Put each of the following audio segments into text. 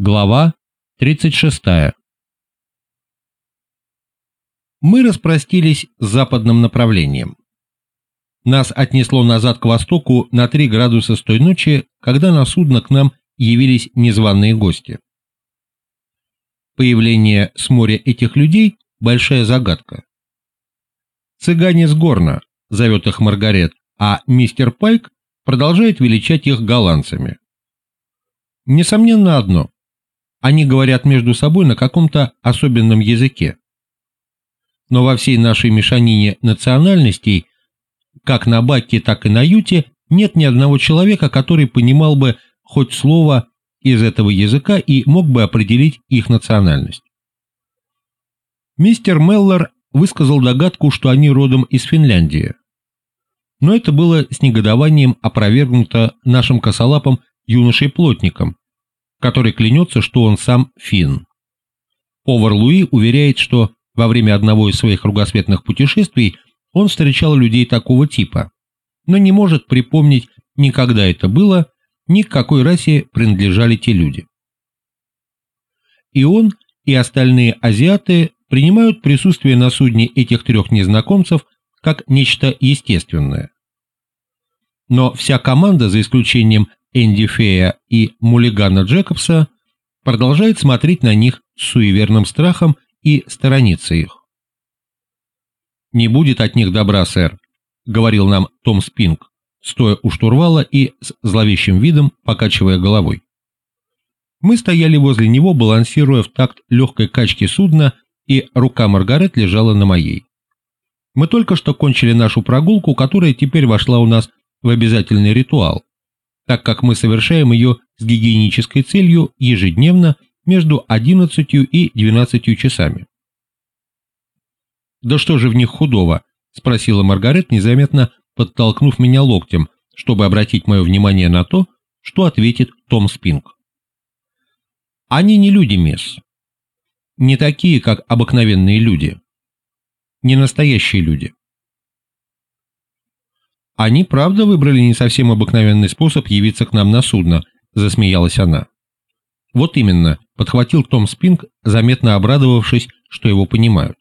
Глава 36. Мы распростились с западным направлением. Нас отнесло назад к востоку на 3 градуса с той ночи, когда на судно к нам явились незваные гости. Появление с моря этих людей – большая загадка. «Цыгане с горна», – зовет их Маргарет, а мистер Пайк продолжает величать их голландцами. Несомненно одно – они говорят между собой на каком-то особенном языке. Но во всей нашей мешанине национальностей, как на Баке, так и на Юте, нет ни одного человека, который понимал бы хоть слово из этого языка и мог бы определить их национальность. Мистер Меллер высказал догадку, что они родом из Финляндии. Но это было с негодованием опровергнуто нашим косолапым юношей-плотником, который клянется, что он сам фин. Повар Луи уверяет, что во время одного из своих кругосветных путешествий он встречал людей такого типа, но не может припомнить ни когда это было, ни к какой расе принадлежали те люди. И он, и остальные азиаты принимают присутствие на судне этих трех незнакомцев как нечто естественное. Но вся команда, за исключением Энди Фея и Мулигана Джекобса продолжает смотреть на них с суеверным страхом и сторониться их. «Не будет от них добра, сэр», — говорил нам Том Спинг, стоя у штурвала и с зловещим видом покачивая головой. Мы стояли возле него, балансируя в такт легкой качки судна, и рука Маргарет лежала на моей. Мы только что кончили нашу прогулку, которая теперь вошла у нас в обязательный ритуал, так как мы совершаем ее с гигиенической целью ежедневно между 11 и 12 часами. «Да что же в них худого?» – спросила Маргарет, незаметно подтолкнув меня локтем, чтобы обратить мое внимание на то, что ответит Том Спинг. «Они не люди, мисс. Не такие, как обыкновенные люди. Не настоящие люди. «Они, правда, выбрали не совсем обыкновенный способ явиться к нам на судно», — засмеялась она. «Вот именно», — подхватил Том Спинг, заметно обрадовавшись, что его понимают.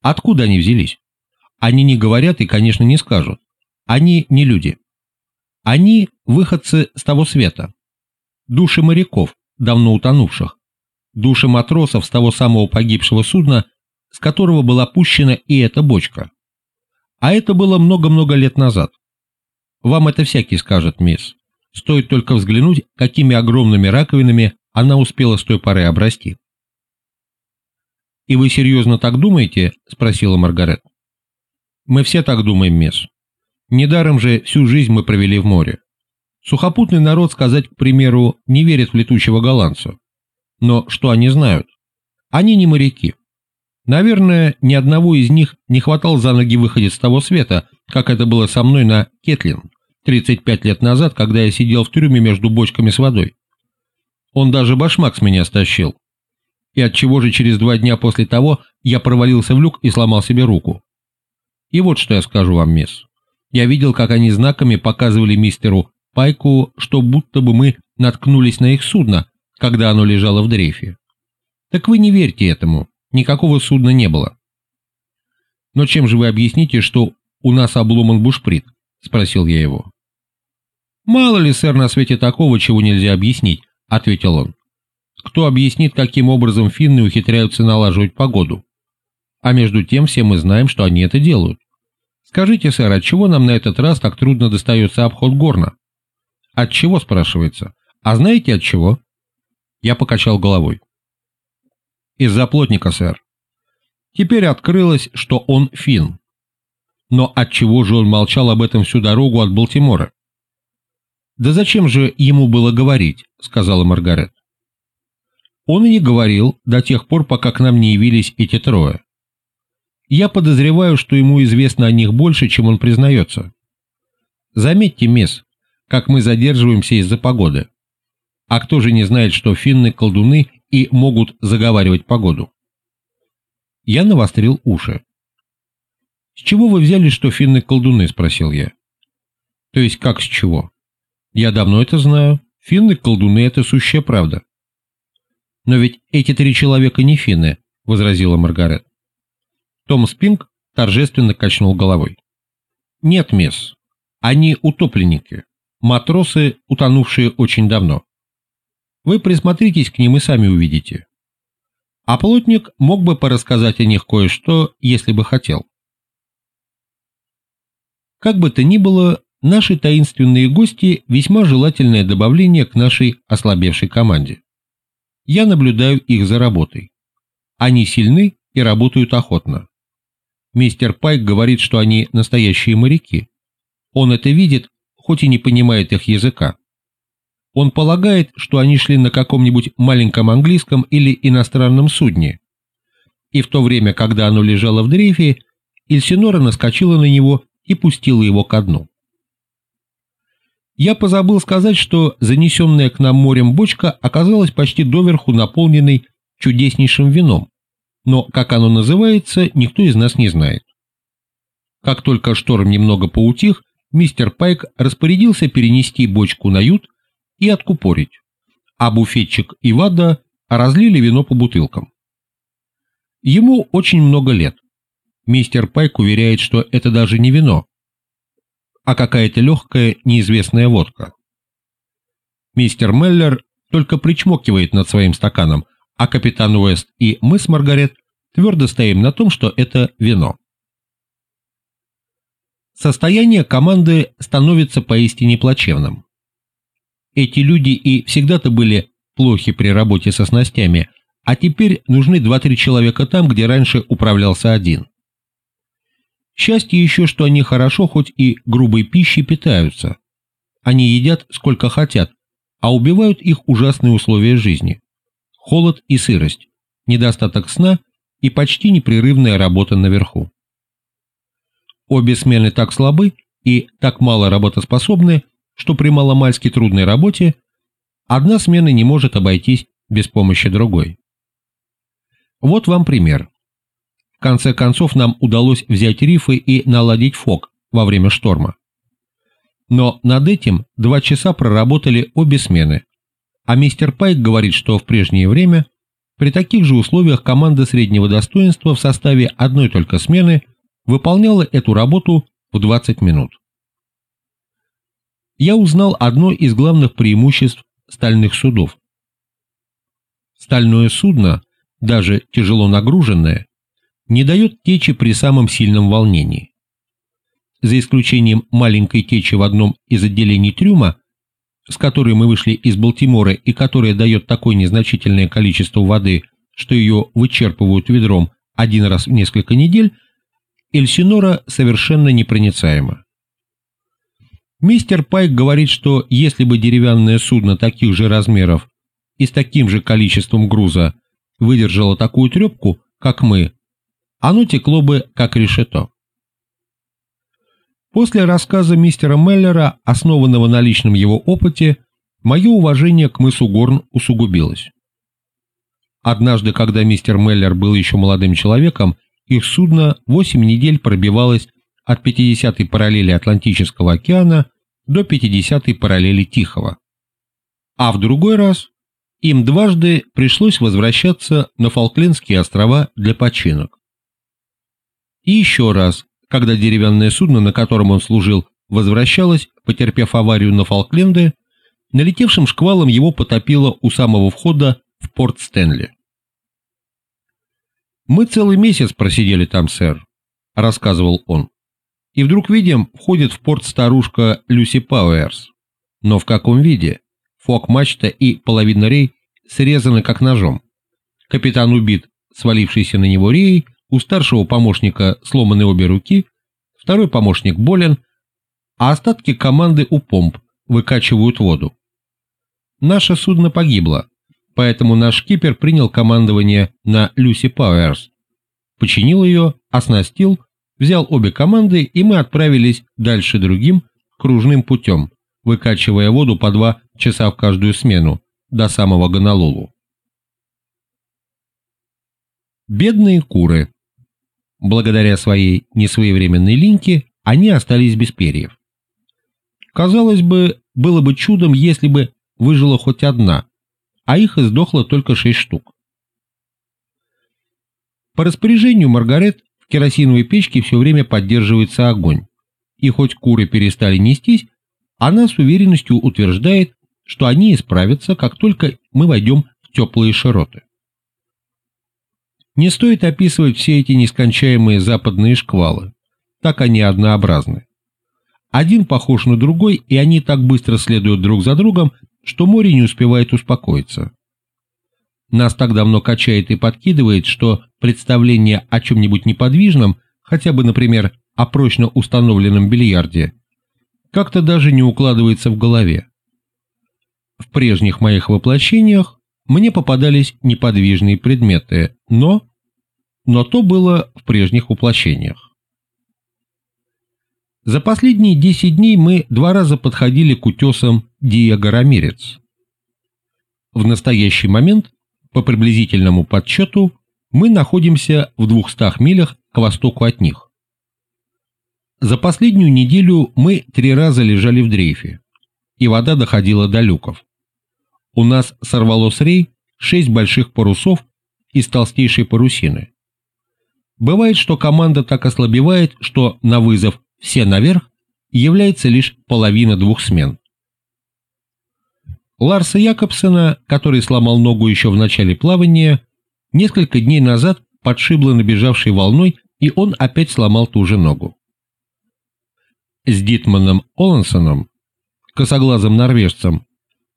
«Откуда они взялись? Они не говорят и, конечно, не скажут. Они не люди. Они выходцы с того света. Души моряков, давно утонувших. Души матросов с того самого погибшего судна, с которого была пущена и эта бочка. А это было много-много лет назад. Вам это всякий скажет, мисс. Стоит только взглянуть, какими огромными раковинами она успела с той поры обрасти. «И вы серьезно так думаете?» – спросила Маргарет. «Мы все так думаем, мисс. Недаром же всю жизнь мы провели в море. Сухопутный народ, сказать, к примеру, не верит в летучего голландца. Но что они знают? Они не моряки. Наверное, ни одного из них не хватал за ноги выходить с того света, как это было со мной на Кетлин 35 лет назад, когда я сидел в трюме между бочками с водой. Он даже башмак с меня стащил. И от чего же через два дня после того я провалился в люк и сломал себе руку. И вот что я скажу вам, мисс. Я видел, как они знаками показывали мистеру Пайку, что будто бы мы наткнулись на их судно, когда оно лежало в дрейфе. Так вы не верьте этому. Никакого судна не было. «Но чем же вы объясните, что у нас обломан бушприт?» – спросил я его. «Мало ли, сэр, на свете такого, чего нельзя объяснить», – ответил он. «Кто объяснит, каким образом финны ухитряются налаживать погоду? А между тем все мы знаем, что они это делают. Скажите, сэр, от чего нам на этот раз так трудно достается обход горна?» «От чего?» – спрашивается. «А знаете от чего?» Я покачал головой. Из-за плотника, сэр. Теперь открылось, что он фин. Но отчего же он молчал об этом всю дорогу от Балтимора? «Да зачем же ему было говорить?» — сказала Маргарет. Он и не говорил до тех пор, пока к нам не явились эти трое. Я подозреваю, что ему известно о них больше, чем он признается. Заметьте, мисс, как мы задерживаемся из-за погоды. А кто же не знает, что финны колдуны и могут заговаривать погоду. Я навострил уши. «С чего вы взяли, что финны колдуны?» – спросил я. «То есть как с чего?» «Я давно это знаю. Финны колдуны – это сущая правда. «Но ведь эти три человека не финны», — возразила Маргарет. Том Спинг торжественно качнул головой. «Нет, мисс, они утопленники, матросы, утонувшие очень давно. Вы присмотритесь к ним и сами увидите. А плотник мог бы порассказать о них кое-что, если бы хотел». Как бы то ни было, наши таинственные гости – весьма желательное добавление к нашей ослабевшей команде. Я наблюдаю их за работой. Они сильны и работают охотно. Мистер Пайк говорит, что они настоящие моряки. Он это видит, хоть и не понимает их языка. Он полагает, что они шли на каком-нибудь маленьком английском или иностранном судне. И в то время, когда оно лежало в дрейфе, Ильсинора наскочила на него и пустила его ко дну. Я позабыл сказать, что занесенная к нам морем бочка оказалась почти доверху наполненной чудеснейшим вином, но как оно называется, никто из нас не знает. Как только шторм немного поутих, мистер Пайк распорядился перенести бочку на ют и откупорить, а буфетчик и Вада разлили вино по бутылкам. Ему очень много лет. Мистер Пайк уверяет, что это даже не вино, а какая-то легкая неизвестная водка. Мистер Меллер только причмокивает над своим стаканом, а капитан Уэст и мы с Маргарет твердо стоим на том, что это вино. Состояние команды становится поистине плачевным. Эти люди и всегда-то были плохи при работе со снастями, а теперь нужны 2-3 человека там, где раньше управлялся один. Счастье еще, что они хорошо хоть и грубой пищей питаются. Они едят сколько хотят, а убивают их ужасные условия жизни. Холод и сырость, недостаток сна и почти непрерывная работа наверху. Обе смены так слабы и так мало работоспособны, что при маломальски трудной работе одна смена не может обойтись без помощи другой. Вот вам пример конце концов нам удалось взять рифы и наладить фок во время шторма. Но над этим два часа проработали обе смены, а мистер Пайк говорит, что в прежнее время при таких же условиях команда среднего достоинства в составе одной только смены выполняла эту работу в 20 минут. Я узнал одно из главных преимуществ стальных судов. Стальное судно, даже тяжело нагруженное, не дает течи при самом сильном волнении. За исключением маленькой течи в одном из отделений трюма, с которой мы вышли из Балтимора и которая дает такое незначительное количество воды, что ее вычерпывают ведром один раз в несколько недель, Эльсинора совершенно непроницаема. Мистер Пайк говорит, что если бы деревянное судно таких же размеров и с таким же количеством груза выдержало такую трепку, как мы, оно текло бы как решето. После рассказа мистера Меллера, основанного на личном его опыте, мое уважение к мысу Горн усугубилось. Однажды, когда мистер Меллер был еще молодым человеком, их судно 8 недель пробивалось от 50-й параллели Атлантического океана до 50-й параллели Тихого. А в другой раз им дважды пришлось возвращаться на Фолклендские острова для починок. И еще раз, когда деревянное судно, на котором он служил, возвращалось, потерпев аварию на Фолкленды, налетевшим шквалом его потопило у самого входа в порт Стэнли. «Мы целый месяц просидели там, сэр», — рассказывал он. «И вдруг видим, входит в порт старушка Люси Пауэрс. Но в каком виде? Фок-мачта и половина рей срезаны как ножом. Капитан убит, свалившийся на него реей, у старшего помощника сломаны обе руки, второй помощник болен, а остатки команды у помп выкачивают воду. Наше судно погибло, поэтому наш кипер принял командование на Люси Пауэрс, починил ее, оснастил, взял обе команды, и мы отправились дальше другим кружным путем, выкачивая воду по два часа в каждую смену, до самого Гонолулу. Бедные куры. Благодаря своей несвоевременной линьке они остались без перьев. Казалось бы, было бы чудом, если бы выжила хоть одна, а их издохло только шесть штук. По распоряжению Маргарет в керосиновой печке все время поддерживается огонь, и хоть куры перестали нестись, она с уверенностью утверждает, что они исправятся, как только мы войдем в теплые широты. Не стоит описывать все эти нескончаемые западные шквалы, так они однообразны. Один похож на другой, и они так быстро следуют друг за другом, что море не успевает успокоиться. Нас так давно качает и подкидывает, что представление о чем-нибудь неподвижном, хотя бы, например, о прочно установленном бильярде, как-то даже не укладывается в голове. В прежних моих воплощениях мне попадались неподвижные предметы, но... Но то было в прежних воплощениях. За последние 10 дней мы два раза подходили к утесам Диего Рамирец. В настоящий момент, по приблизительному подсчету, мы находимся в 200 милях к востоку от них. За последнюю неделю мы три раза лежали в дрейфе, и вода доходила до люков. У нас сорвало с рей шесть больших парусов из толстейшей парусины. Бывает, что команда так ослабевает, что на вызов «все наверх» является лишь половина двух смен. Ларса Якобсена, который сломал ногу еще в начале плавания, несколько дней назад подшибло набежавшей волной, и он опять сломал ту же ногу. С Дитманом Олансоном, косоглазым норвежцем,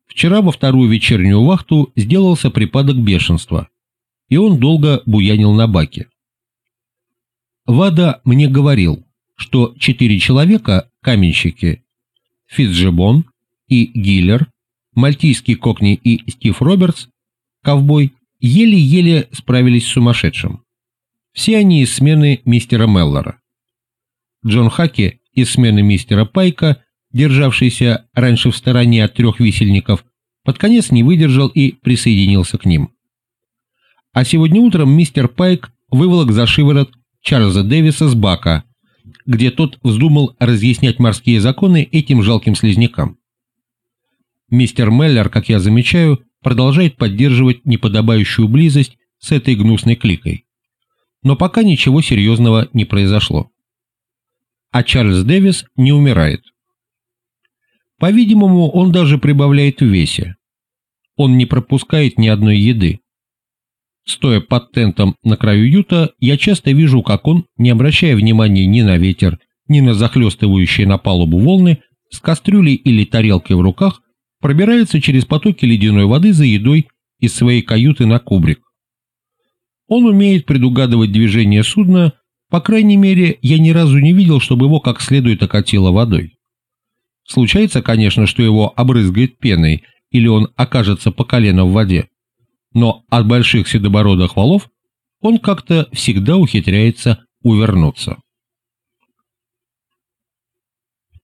вчера во вторую вечернюю вахту сделался припадок бешенства, и он долго буянил на баке. Вада мне говорил, что четыре человека, каменщики, Фитджебон и Гиллер, мальтийский кокни и Стив Робертс, ковбой, еле-еле справились с сумасшедшим. Все они из смены мистера Меллора. Джон Хаки из смены мистера Пайка, державшийся раньше в стороне от трех висельников, под конец не выдержал и присоединился к ним. А сегодня утром мистер Пайк выволок за шиворот Чарльза Дэвиса с бака, где тот вздумал разъяснять морские законы этим жалким слизнякам. Мистер Меллер, как я замечаю, продолжает поддерживать неподобающую близость с этой гнусной кликой. Но пока ничего серьезного не произошло. А Чарльз Дэвис не умирает. По-видимому, он даже прибавляет в весе. Он не пропускает ни одной еды. Стоя под тентом на краю юта, я часто вижу, как он, не обращая внимания ни на ветер, ни на захлестывающие на палубу волны, с кастрюлей или тарелкой в руках, пробирается через потоки ледяной воды за едой из своей каюты на кубрик. Он умеет предугадывать движение судна, по крайней мере, я ни разу не видел, чтобы его как следует окатило водой. Случается, конечно, что его обрызгает пеной, или он окажется по колено в воде но от больших седобородых валов он как-то всегда ухитряется увернуться.